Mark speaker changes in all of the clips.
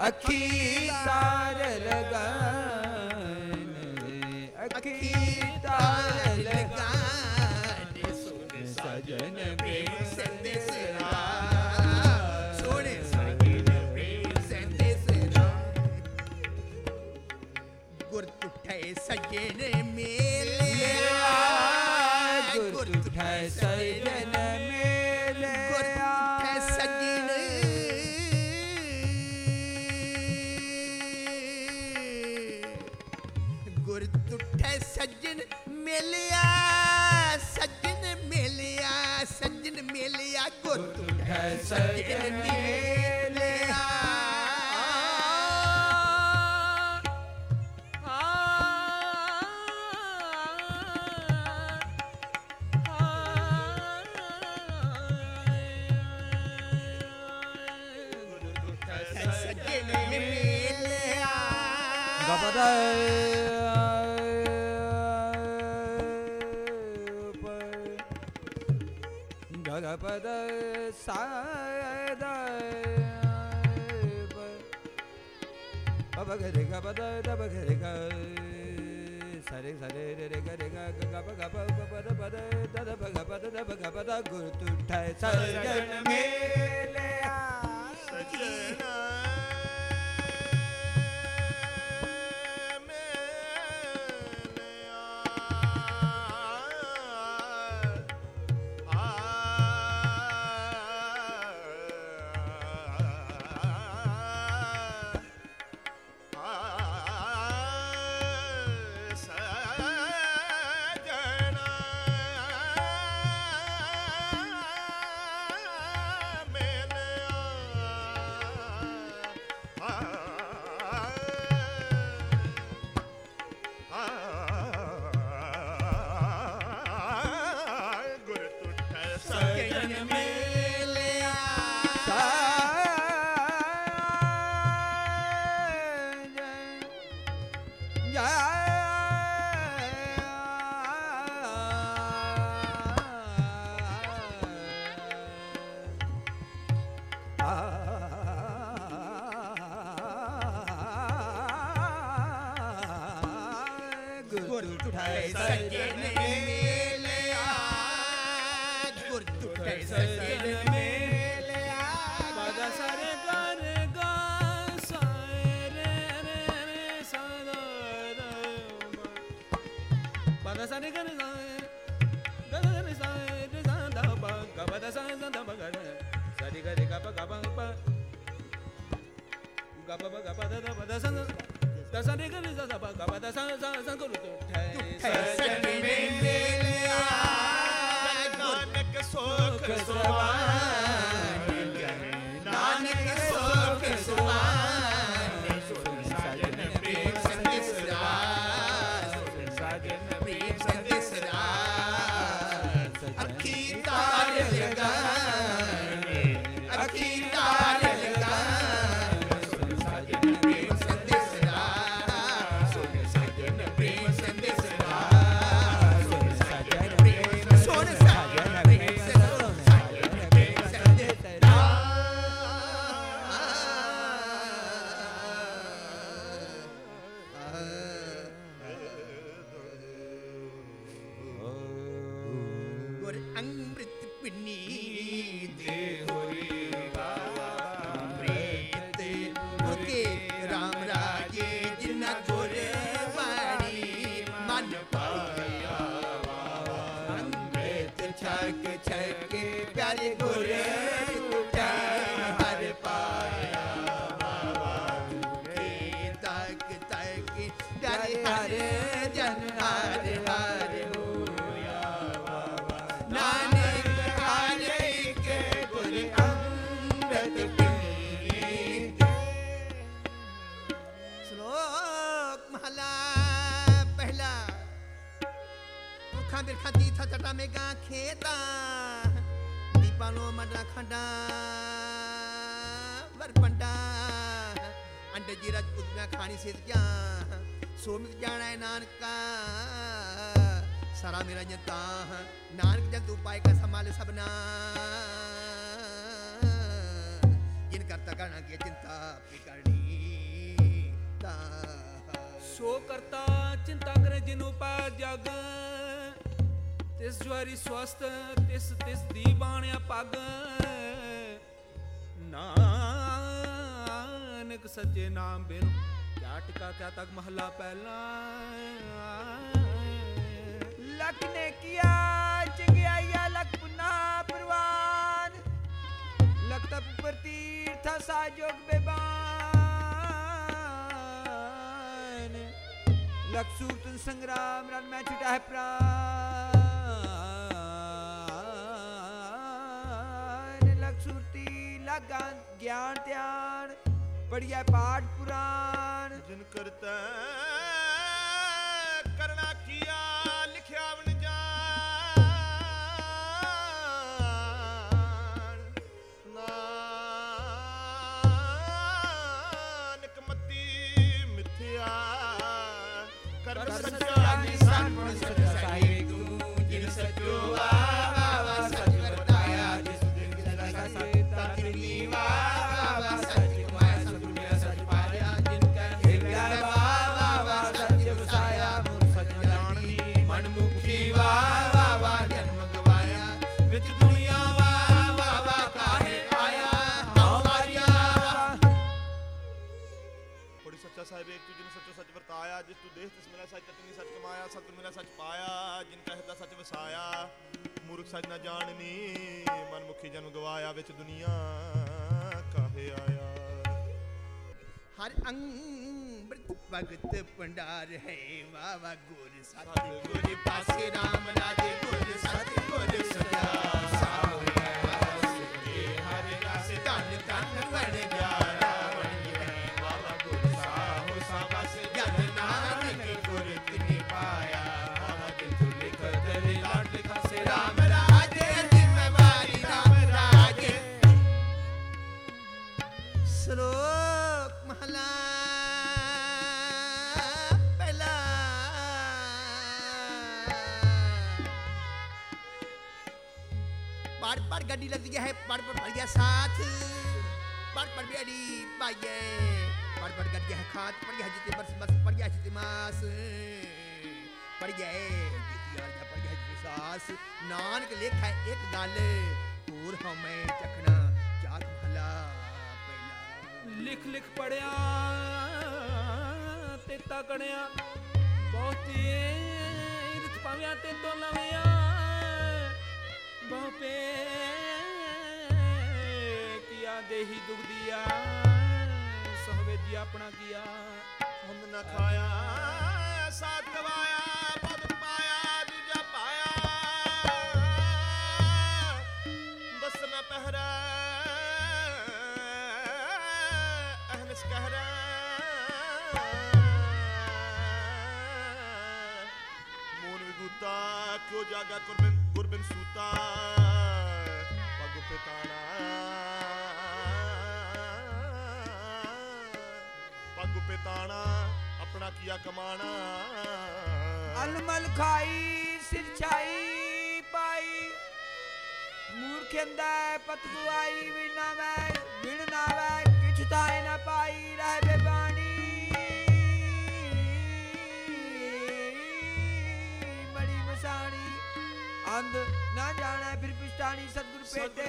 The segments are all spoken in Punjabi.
Speaker 1: અખી તાર લગા ਮਿਲਿਆ
Speaker 2: ਗੁਰ ਤੁਠੇ ਗਗਪਦ ਸਾਇਦ ਬਬ ਗਰੇ ਗਪਦ ਦਬ ਗਰੇ ਗ ਸਰੇ ਸਰੇ ਰੇ ਰੇ ਗਰੇ ਗ ਗਪ ਗਪ ਪਦ ਪਦ ਦਦ ਭਗ ਪਦ ਦਬ ਗਪਦ ਗੁਰ ਤੁਠੈ ਸਜਣ ਮੇਲਿਆ
Speaker 1: ਸਜਣਾ ਗੁਰ ਤੁਠਾਏ ਸਜਣ ਮੇਲਿਆ ਗੁਰ ਤੁਠਾਏ ਸਜਣ ਮੇਲਿਆ
Speaker 2: ਪਦ ਸਰ ਗਰ ਗਾ ਸਾਇ ਰੇ ਰੇ ਰੇ ਸਾ ਦ ਸਰ ਗਰ ਸਾਇ ਗ ਗ ਰੇ ਸਾਇ ਰੇ ਸਾ ਦ ਬ ਗ ਪ ਦ ਸਾ ਸ ਦ ਬ ਗ ਰੇ ਸਾ ri ਗ ਰੇ ਗ ਪ ਗ ਦ ਦ ਸ ਰੇ ਗ ਰੇ ਸ ਸ ਪ ਗ ਪ ਦ ਸ ਸ ਸ ਗੁਰੂ ਤੁਠੈ
Speaker 1: ਸਜਣ ਮੇਲਿਆ ਨਾਨਕ ਸੁਖ ਸਵਾਨ ਖੇਤਾਂ, ਦੀਪਾਂ ਨੂੰ ਮੰਡਾ ਖੰਡਾ ਵਰਪੰਡਾ ਅੰਡੇ ਜੀ ਰਜ ਉਦਮਿਆ ਖਾਣੀ ਸਿੱਧ ਜਾ ਸੋਮਿਤ ਜਾਣਾ ਨਾਨਕਾ, ਸਾਰਾ ਮੇਰਾ ਜਨਤਾ ਨਾਨਕ ਜਨ ਤੂੰ ਪਾਏ ਕਾ ਸੰਭਾਲੇ ਸਭਨਾ। ਜਿਨ ਕਰਤਾ ਕਰਨਾ ਕੀ ਚਿੰਤਾ ਆਪੀ ਕਰਨੀ ਤਾ।
Speaker 2: ਸੋ ਕਰਤਾ, ਚਿੰਤਾ ਕਰੇ ਜਿਨੂ ਪਾ ਜਗ। ਤਿਸ ਜਵਾਰੀ ਸਵਸਤ ਤਿਸ ਤਿਸ ਦੀ ਬਾਣਿਆ ਪੱਗ। ਨਾਨਕ ਸੱਚੇ ਨਾਮ ਬਿਨ, ਕਿਆ ਟਿਕਾ, ਕਿਆ ਤੱਕ ਮਹਲਾ ਪਹਿਲਾ।
Speaker 3: ਲਖ ਨੇ ਕੀਆ, ਚੰਗਿਆਈਆ ਲਖ ਪੁਨਾ ਪ੍ਰਵਾਨ। ਲਖ ਤਪ ਪਰ ਤੀਰਥ ਸਾਜੋਗ ਬੇਬਾਨ। ਲਖ ਸੂਰਤਨ ਸੰਗਰਾਮ ਰਨ ਮੈਂ ਛੁਟਾ ਹੈ ਪ੍ਰਾਨ। ਸੂਰਤੀ ਗਿਆਨ ਧਿਆਨ ਪੜਿਆ ਪਾਠ ਪੁਰਾਣ।
Speaker 1: ਜਿਨ ਕਰਤਾ ਵਰਤਾਇਆ ਜਿਸ
Speaker 4: ਤੂੰ ਦੇਖ ਤਿਸ ਮਿਲਿਆ ਸੱਚ ਤਤਨੀ ਸੱਚ ਕਮਾਇਆ ਸਤਿ ਮਿਲਿਆ ਸੱਚ ਪਾਇਆ ਜਿਨ ਕਾ ਹਿਰਦਾ ਸੱਚ ਵਸਾਇਆ। ਮੂਰਖ ਸੱਚ ਨਾ ਜਾਣਨੀ ਮਨ ਮੁਖੀ ਜਨ ਗਵਾਇਆ ਵਿੱਚ ਦੁਨੀਆ ਕਾਹੇ ਆਇਆ।
Speaker 1: ਹਰ ਅੰਮ੍ਰਿਤ ਭਗਤ ਭੰਡਾਰ ਹੈ ਵਾਵਾ ਗੁਰ ਸਤਿ ਗੁਰ ਪੜ ਪੜ ਗੱਡੀ ਲੱਗਦੀ ਹੈ ਪੜ ਪੜ ਭਰ ਗਿਆ ਸਾਥ ਪੜ ਪੜ ਬੇੜੀ ਪਾਈਏ ਪੜ ਪੜ ਗੱਡੀ ਹੈ ਖਾਤ ਪੜ ਗਿਆ ਜਿਤੇ ਬਰਸ ਬਸ ਪੜ ਗਿਆ ਜਿਤੇ ਮਾਸ ਪੜ ਗਿਆ ਜਿਤੇ ਆ ਜਾ ਪੜ ਗਿਆ ਜਿਤੇ ਸਾਸ ਨਾਨਕ ਲੇਖਾ ਇੱਕ ਗੱਲ ਹੋਰ ਹਮੇ ਚਖਣਾ ਚਾਕ ਮਹਲਾ ਪਹਿਲਾ
Speaker 2: ਲਿਖ ਲਿਖ ਪੜਿਆ ਤੇ ਤਕੜਿਆ ਬਹੁਤੀ ਰਿਤ ਪਾਵਿਆ ਤੇ ਤੋਂ ਲਵਿਆ ਬਹੁ ਕੀਆ ਦੇਹੀ ਦੁਗਦੀਆ ਸਹਵੇ ਆਪਣਾ ਕੀਆ।
Speaker 4: ਹੰਦ ਨਾ ਖਾਇਆ, ਸਾਥ ਗਵਾਇਆ ਪਦ ਪਾਇਆ, ਦੂਜਾ ਪਾਇਆ। ਬਸ ਨਾ ਪਹਿਰਾ ਅਹਨਸ ਕਹਿਰਾ। ਮੋਨ ਵਿਗੂਤਾ ਕਿਉ ਜਾਗਾ ਗੁਰਬਿਨ ਗੁਰਬਿਨ ਸੂਤਾ? ਪਗੁ ਪਿਤਾਣਾ ਪਿਤਾਣਾ ਆਪਣਾ ਕੀਆ ਕਮਾਣਾ।
Speaker 3: ਅਲਮਲ ਖਾਈ, ਸਿਰ ਪਾਈ। ਮੂਰਖ ਅੰਦਾ ਪਤ ਗੁਆਈ ਵਿਨਾ ਵੈ ਵਿਣ ਨਾ ਵੈ ਕਿਛ ਤਾਏ ਨਾ ਪਾਈ। ਰਹਿ ਬੇਬਾਣੀ ਮੜੀ ਮਸਾਣੀ। ਅੰਧ ਨਾ ਜਾਣੈ, ਫਿਰ ਪਿਛਤਾਣੀ ਸਤਿਗੁਰ ਪੇਟੇ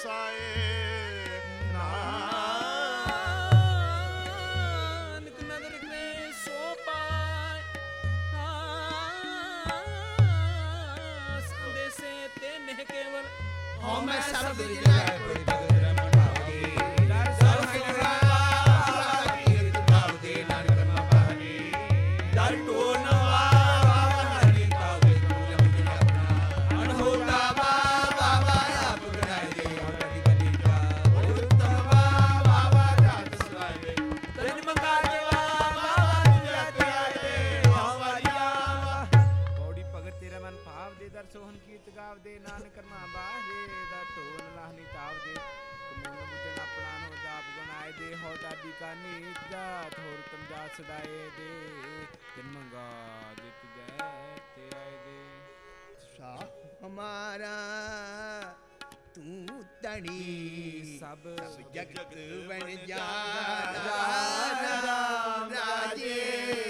Speaker 4: ਵਸਾਏ
Speaker 2: ਨਾਨਕ ਨਦਰ ਨੇ ਸੋ ਪਾਏ। ਸੰਦੇਸੇ ਤੇ ਨਹਿ ਕੇਵਲ
Speaker 1: ਹਉ ਮੈਂ ਸਰਬ ਜਗੈ ਸਾਹ ਹਮਾਰਾ ਤੂੰ ਤਣੀ
Speaker 3: ਸਭ
Speaker 1: ਜਗਤ ਵਣ ਜਾ ਰਾਮ ਰਾਜੇ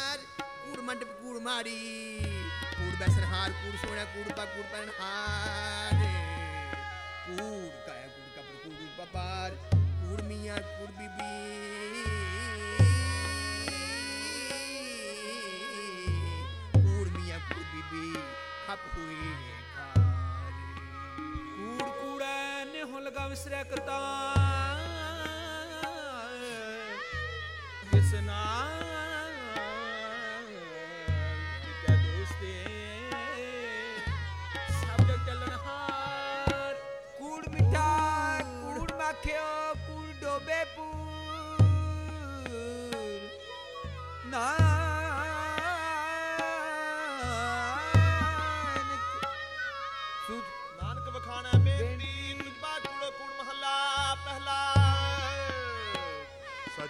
Speaker 1: ਕੂੜ ਮੰਡਪ, ਕੂੜ ਮਾਰੀ ਕੂੜ ਬੈਸਨਹਾਰ ਕੂੜ ਸੋਹਣਾ, ਕੂੜ ਪਾ, ਕੂੜ ਪਹਿਨਹਾਰ ਕੂੜ ਕਾਇਆ, ਕੂੜ ਕਪੜ, ਕੂੜ ਪਪਾਰ, ਕੂੜ ਮੀਆਂ, ਕੂੜ ਬੀਬੀ। ਕੂੜ ਮੀਆਂ, ਕੂੜ ਬੀਬੀ, ਖਪ ਹੋਏ
Speaker 3: ਕੂੜ ਕੂੜੈ ਨਿਹੁ ਲਗਾ ਵਿਸਰੈ ਕਰਤਾ ਜਿਸਨਾ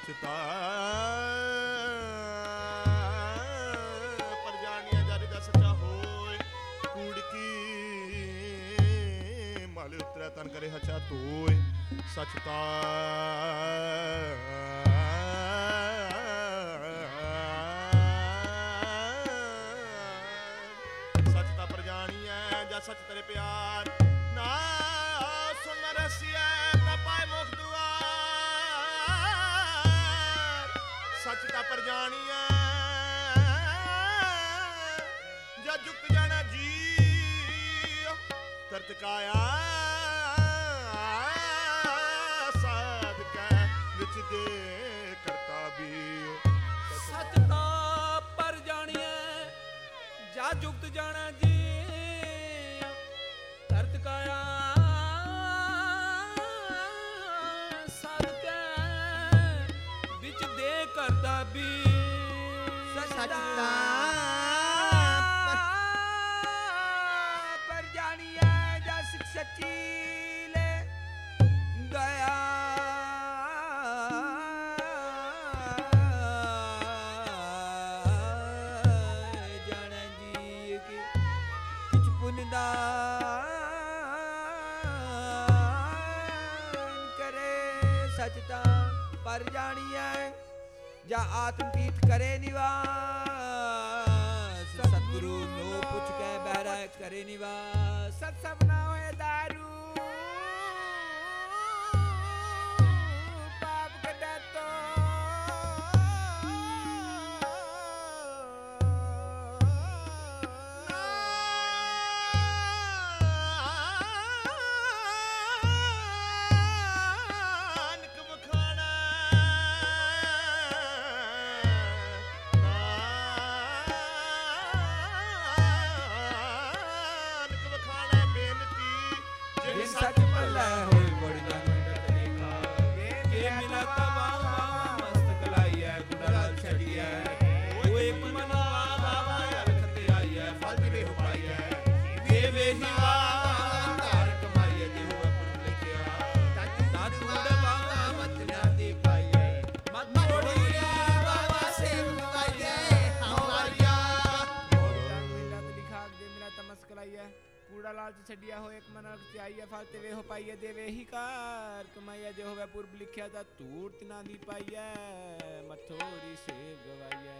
Speaker 4: ਸਚਤਾ ਪਰ ਜਾਣਿਆ ਜਦ ਦਾ ਸੱਚਾ ਹੋਏ, ਕੂੜ ਕੀ ਮਲ ਉਤਰੈ ਤਨ ਕਰੇ ਹਚਾ ਤੋਏ ਸਚਤਾ ਸੱਚ ਤਾਂ ਪ੍ਰਜਾਣੀਐ ਜਾਂ ਸੱਚ ਤੇਰੇ ਪਿਆਰ
Speaker 3: ਕਰੇ ਸਚ ਤਾਂ ਪਰ ਜਾਣੀਐ, ਜਾਂ ਆਤਮ ਤੀਤ ਕਰੇ ਨਿਵਾਸ? ਸਤਿਗੁਰੂ ਨੂੰ ਪੁੱਛ ਕੇ ਬਹਿਰਾ ਕਰੇ ਨਿਵਾਸ। ਸਤ ਸਭਨਾ
Speaker 5: મારા લાલચ છડિયા હોય એક મન ચાહીએ ફાલતે વેહો પાઈએ દેવે હિ કાર કમાઈએ જે હોવે પૂર્વ લિખ્યા તા તૂર્ત ના દી પાઈએ મથોરી સેવ ગવાઈએ